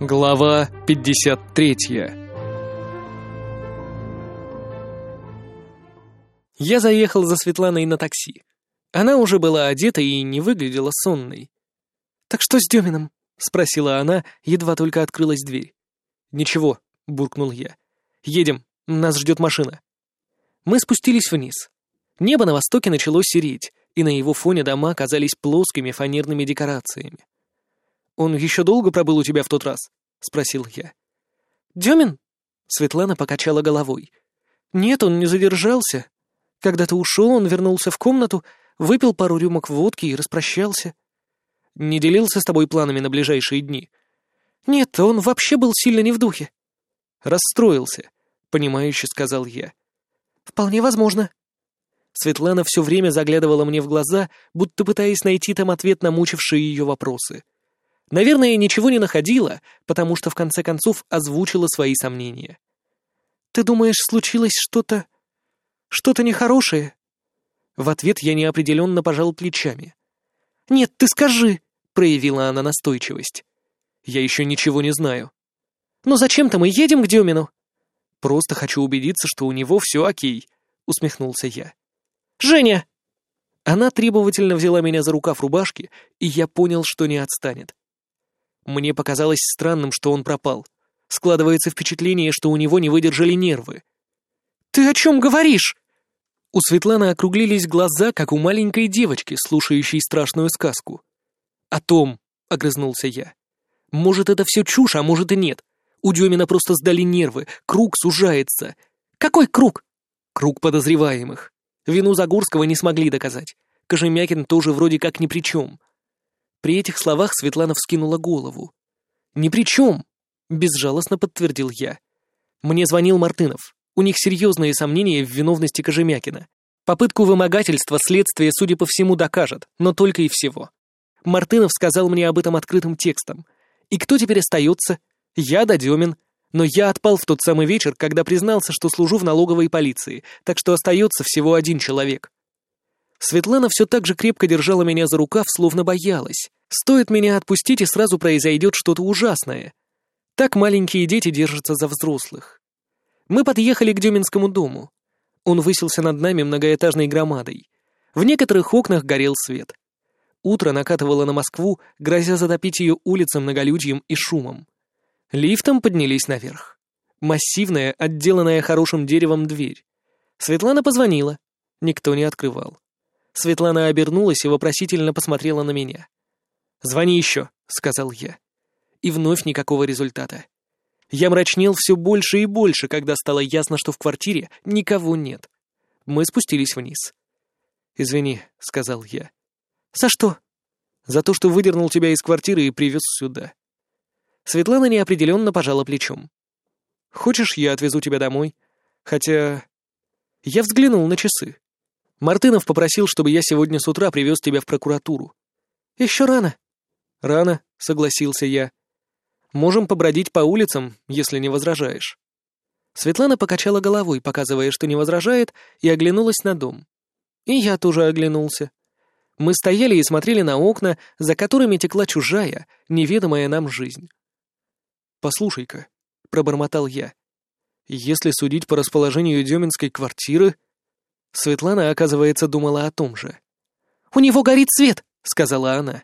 Глава 53 Я заехал за Светланой на такси. Она уже была одета и не выглядела сонной. «Так что с Демином?» — спросила она, едва только открылась дверь. «Ничего», — буркнул я. «Едем, нас ждет машина». Мы спустились вниз. Небо на востоке начало сереть, и на его фоне дома казались плоскими фанерными декорациями. «Он еще долго пробыл у тебя в тот раз?» — спросил я. «Демин?» — Светлана покачала головой. «Нет, он не задержался. Когда ты ушел, он вернулся в комнату, выпил пару рюмок водки и распрощался. Не делился с тобой планами на ближайшие дни?» «Нет, он вообще был сильно не в духе». «Расстроился», — понимающе сказал я. «Вполне возможно». Светлана все время заглядывала мне в глаза, будто пытаясь найти там ответ на мучившие ее вопросы. Наверное, ничего не находила, потому что в конце концов озвучила свои сомнения. «Ты думаешь, случилось что-то... что-то нехорошее?» В ответ я неопределенно пожал плечами. «Нет, ты скажи!» — проявила она настойчивость. «Я еще ничего не знаю». «Но зачем-то мы едем к Демину?» «Просто хочу убедиться, что у него все окей», — усмехнулся я. «Женя!» Она требовательно взяла меня за рукав рубашки, и я понял, что не отстанет. Мне показалось странным, что он пропал. Складывается впечатление, что у него не выдержали нервы. «Ты о чем говоришь?» У Светланы округлились глаза, как у маленькой девочки, слушающей страшную сказку. «О том», — огрызнулся я. «Может, это все чушь, а может и нет. У Демина просто сдали нервы, круг сужается». «Какой круг?» «Круг подозреваемых. Вину Загорского не смогли доказать. Кожемякин тоже вроде как ни при чем. При этих словах Светлана вскинула голову. «Ни при чем!» — безжалостно подтвердил я. Мне звонил Мартынов. У них серьезные сомнения в виновности Кожемякина. Попытку вымогательства следствие, судя по всему, докажет, но только и всего. Мартынов сказал мне об этом открытым текстом. И кто теперь остается? Я да Демин. Но я отпал в тот самый вечер, когда признался, что служу в налоговой полиции, так что остается всего один человек. Светлана все так же крепко держала меня за рукав, словно боялась. Стоит меня отпустить, и сразу произойдет что-то ужасное. Так маленькие дети держатся за взрослых. Мы подъехали к Дюминскому дому. Он высился над нами многоэтажной громадой. В некоторых окнах горел свет. Утро накатывало на Москву, грозя затопить ее улицам многолюдьем и шумом. Лифтом поднялись наверх. Массивная, отделанная хорошим деревом дверь. Светлана позвонила. Никто не открывал. Светлана обернулась и вопросительно посмотрела на меня. «Звони еще», — сказал я. И вновь никакого результата. Я мрачнел все больше и больше, когда стало ясно, что в квартире никого нет. Мы спустились вниз. «Извини», — сказал я. «За что?» «За то, что выдернул тебя из квартиры и привез сюда». Светлана неопределенно пожала плечом. «Хочешь, я отвезу тебя домой? Хотя...» Я взглянул на часы. Мартынов попросил, чтобы я сегодня с утра привез тебя в прокуратуру. Еще рано. Рано, согласился я. Можем побродить по улицам, если не возражаешь. Светлана покачала головой, показывая, что не возражает, и оглянулась на дом. И я тоже оглянулся. Мы стояли и смотрели на окна, за которыми текла чужая, неведомая нам жизнь. «Послушай-ка», — пробормотал я, — «если судить по расположению Деминской квартиры...» Светлана, оказывается, думала о том же. «У него горит свет!» — сказала она.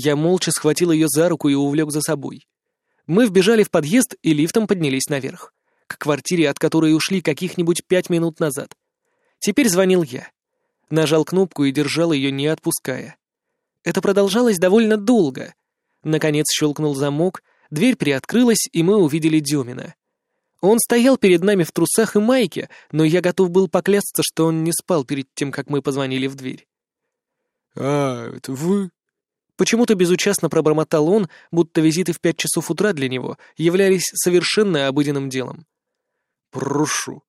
Я молча схватил ее за руку и увлек за собой. Мы вбежали в подъезд и лифтом поднялись наверх, к квартире, от которой ушли каких-нибудь пять минут назад. Теперь звонил я. Нажал кнопку и держал ее, не отпуская. Это продолжалось довольно долго. Наконец щелкнул замок, дверь приоткрылась, и мы увидели Демина. Он стоял перед нами в трусах и майке, но я готов был поклясться, что он не спал перед тем, как мы позвонили в дверь. «А, это вы?» Почему-то безучастно пробормотал он, будто визиты в пять часов утра для него являлись совершенно обыденным делом. «Прошу».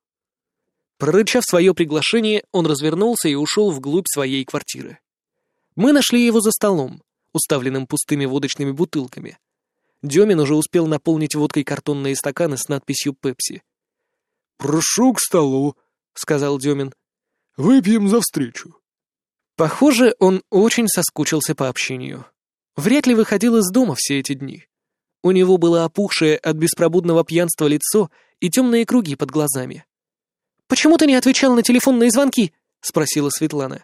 Прорычав свое приглашение, он развернулся и ушел вглубь своей квартиры. Мы нашли его за столом, уставленным пустыми водочными бутылками. Демин уже успел наполнить водкой картонные стаканы с надписью «Пепси». «Прошу к столу», — сказал Демин. «Выпьем за встречу». Похоже, он очень соскучился по общению. Вряд ли выходил из дома все эти дни. У него было опухшее от беспробудного пьянства лицо и темные круги под глазами. «Почему ты не отвечал на телефонные звонки?» — спросила Светлана.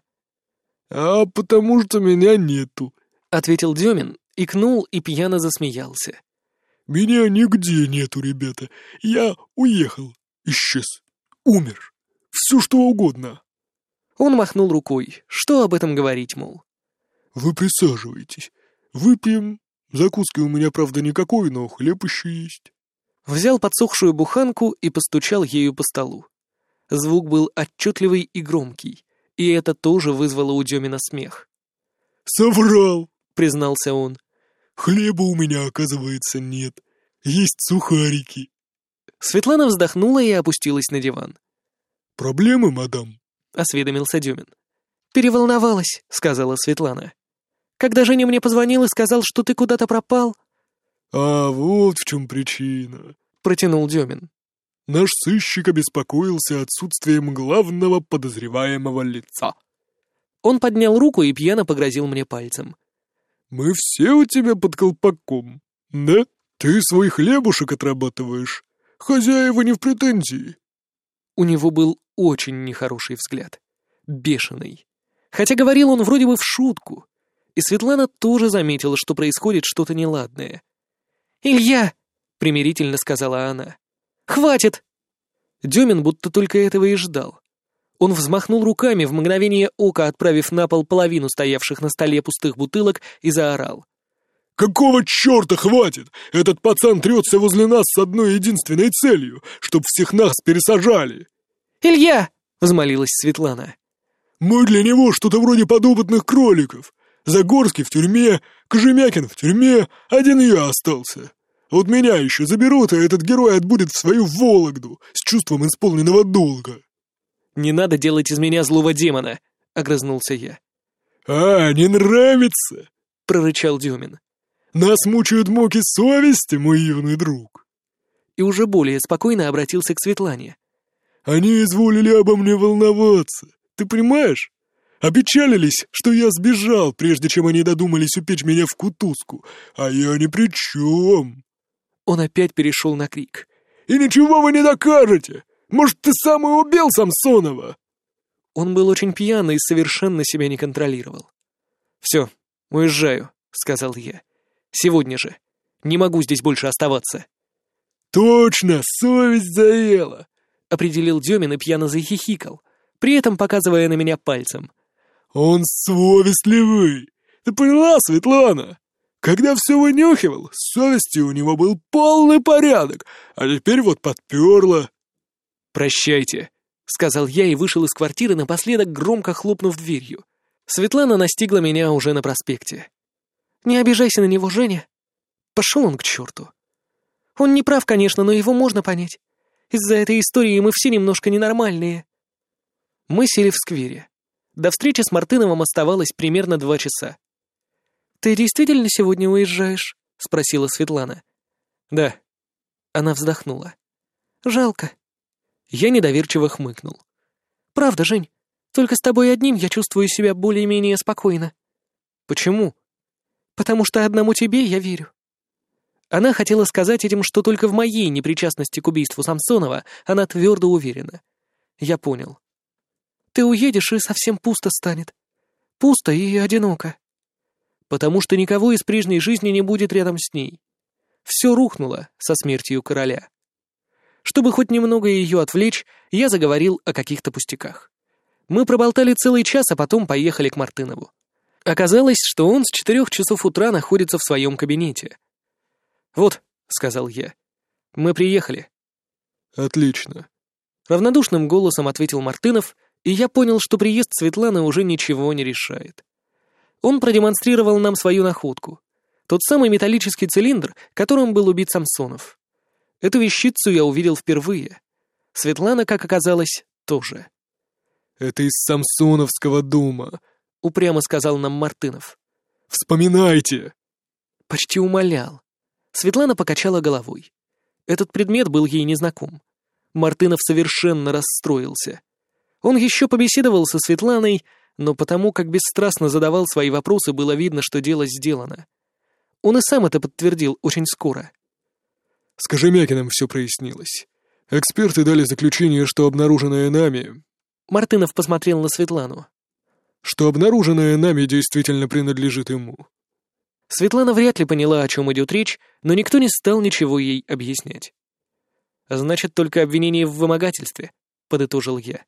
«А потому что меня нету», — ответил Демин, икнул и пьяно засмеялся. «Меня нигде нету, ребята. Я уехал, исчез, умер. Все что угодно». Он махнул рукой. Что об этом говорить, мол? «Вы присаживайтесь. Выпьем. Закуски у меня, правда, никакой, но хлеб еще есть». Взял подсохшую буханку и постучал ею по столу. Звук был отчетливый и громкий, и это тоже вызвало у Демина смех. «Соврал!» — признался он. «Хлеба у меня, оказывается, нет. Есть сухарики». Светлана вздохнула и опустилась на диван. «Проблемы, мадам?» — осведомился Демин. «Переволновалась», — сказала Светлана. «Когда Женя мне позвонил и сказал, что ты куда-то пропал...» «А вот в чем причина», — протянул Демин. Наш сыщик обеспокоился отсутствием главного подозреваемого лица. Он поднял руку и пьяно погрозил мне пальцем. «Мы все у тебя под колпаком, да? Ты свой хлебушек отрабатываешь. Хозяева не в претензии». У него был очень нехороший взгляд. Бешеный. Хотя говорил он вроде бы в шутку. И Светлана тоже заметила, что происходит что-то неладное. «Илья!» — примирительно сказала она. «Хватит!» Демин будто только этого и ждал. Он взмахнул руками в мгновение ока, отправив на пол половину стоявших на столе пустых бутылок, и заорал. «Какого черта хватит? Этот пацан трется возле нас с одной единственной целью, чтоб всех нас пересажали!» «Илья!» — взмолилась Светлана. «Мы для него что-то вроде подопытных кроликов. Загорский в тюрьме, Кожемякин в тюрьме, один я остался. Вот меня еще заберут, а этот герой отбудет в свою Вологду с чувством исполненного долга. «Не надо делать из меня злого демона», — огрызнулся я. «А, не нравится?» — прорычал Дюмин. «Нас мучают муки совести, мой юный друг». И уже более спокойно обратился к Светлане. «Они изволили обо мне волноваться, ты понимаешь? Опечалились, что я сбежал, прежде чем они додумались упечь меня в кутузку, а я ни при чем. Он опять перешел на крик. «И ничего вы не докажете! Может, ты сам и убил Самсонова?» Он был очень пьяный и совершенно себя не контролировал. «Все, уезжаю», — сказал я. «Сегодня же. Не могу здесь больше оставаться». «Точно, совесть заела», — определил Демин и пьяно захихикал, при этом показывая на меня пальцем. «Он совестливый! Ты поняла, Светлана? Когда все вынюхивал, с совестью у него был полный порядок, а теперь вот подперла. «Прощайте», — сказал я и вышел из квартиры, напоследок громко хлопнув дверью. Светлана настигла меня уже на проспекте. «Не обижайся на него, Женя». Пошел он к черту. Он не прав, конечно, но его можно понять. Из-за этой истории мы все немножко ненормальные. Мы сели в сквере. До встречи с Мартыновым оставалось примерно два часа. «Ты действительно сегодня уезжаешь?» — спросила Светлана. «Да». Она вздохнула. «Жалко». Я недоверчиво хмыкнул. «Правда, Жень, только с тобой одним я чувствую себя более-менее спокойно». «Почему?» «Потому что одному тебе я верю». Она хотела сказать этим, что только в моей непричастности к убийству Самсонова она твердо уверена. Я понял. «Ты уедешь, и совсем пусто станет. Пусто и одиноко потому что никого из прежней жизни не будет рядом с ней. Все рухнуло со смертью короля. Чтобы хоть немного ее отвлечь, я заговорил о каких-то пустяках. Мы проболтали целый час, а потом поехали к Мартынову. Оказалось, что он с четырех часов утра находится в своем кабинете. «Вот», — сказал я, — «мы приехали». «Отлично», — равнодушным голосом ответил Мартынов, и я понял, что приезд Светланы уже ничего не решает. Он продемонстрировал нам свою находку. Тот самый металлический цилиндр, которым был убит Самсонов. Эту вещицу я увидел впервые. Светлана, как оказалось, тоже. «Это из Самсоновского дома», — упрямо сказал нам Мартынов. «Вспоминайте!» Почти умолял. Светлана покачала головой. Этот предмет был ей незнаком. Мартынов совершенно расстроился. Он еще побеседовал со Светланой, но потому как бесстрастно задавал свои вопросы, было видно, что дело сделано. Он и сам это подтвердил очень скоро. С Кожемякиным все прояснилось. Эксперты дали заключение, что обнаруженное нами... Мартынов посмотрел на Светлану. Что обнаруженное нами действительно принадлежит ему. Светлана вряд ли поняла, о чем идет речь, но никто не стал ничего ей объяснять. «Значит, только обвинение в вымогательстве», — подытожил я.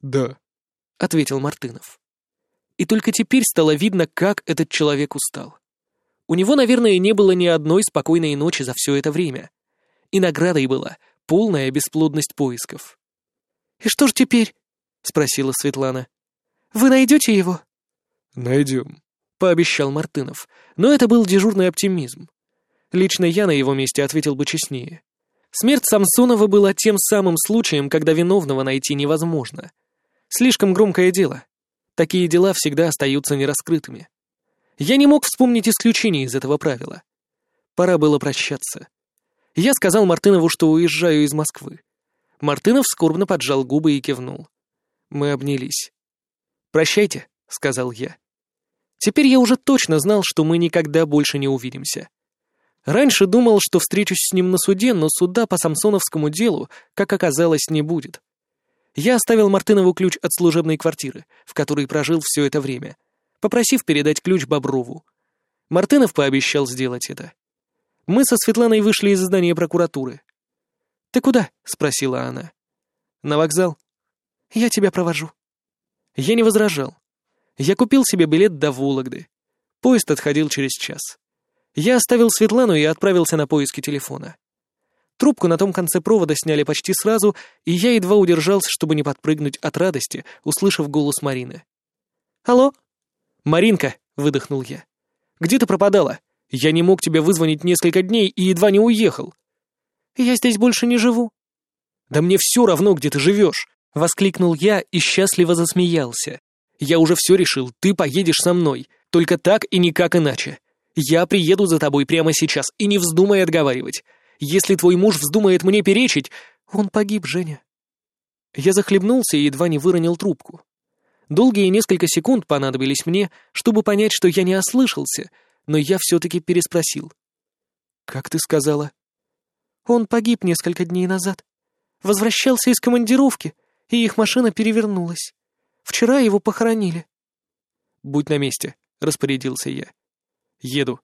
«Да», — ответил Мартынов. И только теперь стало видно, как этот человек устал. У него, наверное, не было ни одной спокойной ночи за все это время. И наградой была полная бесплодность поисков. «И что ж теперь?» — спросила Светлана. «Вы найдете его?» «Найдем», — пообещал Мартынов, но это был дежурный оптимизм. Лично я на его месте ответил бы честнее. Смерть Самсонова была тем самым случаем, когда виновного найти невозможно. Слишком громкое дело. Такие дела всегда остаются нераскрытыми. Я не мог вспомнить исключение из этого правила. Пора было прощаться. Я сказал Мартынову, что уезжаю из Москвы. Мартынов скорбно поджал губы и кивнул. Мы обнялись. «Прощайте», — сказал я. Теперь я уже точно знал, что мы никогда больше не увидимся. Раньше думал, что встречусь с ним на суде, но суда по самсоновскому делу, как оказалось, не будет. Я оставил Мартынову ключ от служебной квартиры, в которой прожил все это время, попросив передать ключ Боброву. Мартынов пообещал сделать это. Мы со Светланой вышли из здания прокуратуры. «Ты куда?» — спросила она. «На вокзал». «Я тебя провожу». Я не возражал. Я купил себе билет до Вологды. Поезд отходил через час. Я оставил Светлану и отправился на поиски телефона. Трубку на том конце провода сняли почти сразу, и я едва удержался, чтобы не подпрыгнуть от радости, услышав голос Марины. «Алло?» «Маринка!» — выдохнул я. «Где ты пропадала? Я не мог тебя вызвонить несколько дней и едва не уехал». «Я здесь больше не живу». «Да мне все равно, где ты живешь!» — воскликнул я и счастливо засмеялся. «Я уже все решил, ты поедешь со мной, только так и никак иначе. Я приеду за тобой прямо сейчас, и не вздумай отговаривать. Если твой муж вздумает мне перечить, он погиб, Женя». Я захлебнулся и едва не выронил трубку. Долгие несколько секунд понадобились мне, чтобы понять, что я не ослышался, но я все-таки переспросил. «Как ты сказала?» «Он погиб несколько дней назад. Возвращался из командировки, и их машина перевернулась. Вчера его похоронили». «Будь на месте», — распорядился я. «Еду».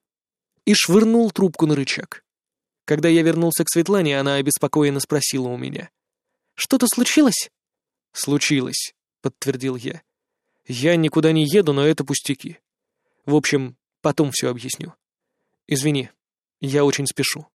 И швырнул трубку на рычаг. Когда я вернулся к Светлане, она обеспокоенно спросила у меня. «Что-то случилось?» «Случилось», — подтвердил я. «Я никуда не еду, но это пустяки. В общем, потом все объясню. Извини, я очень спешу».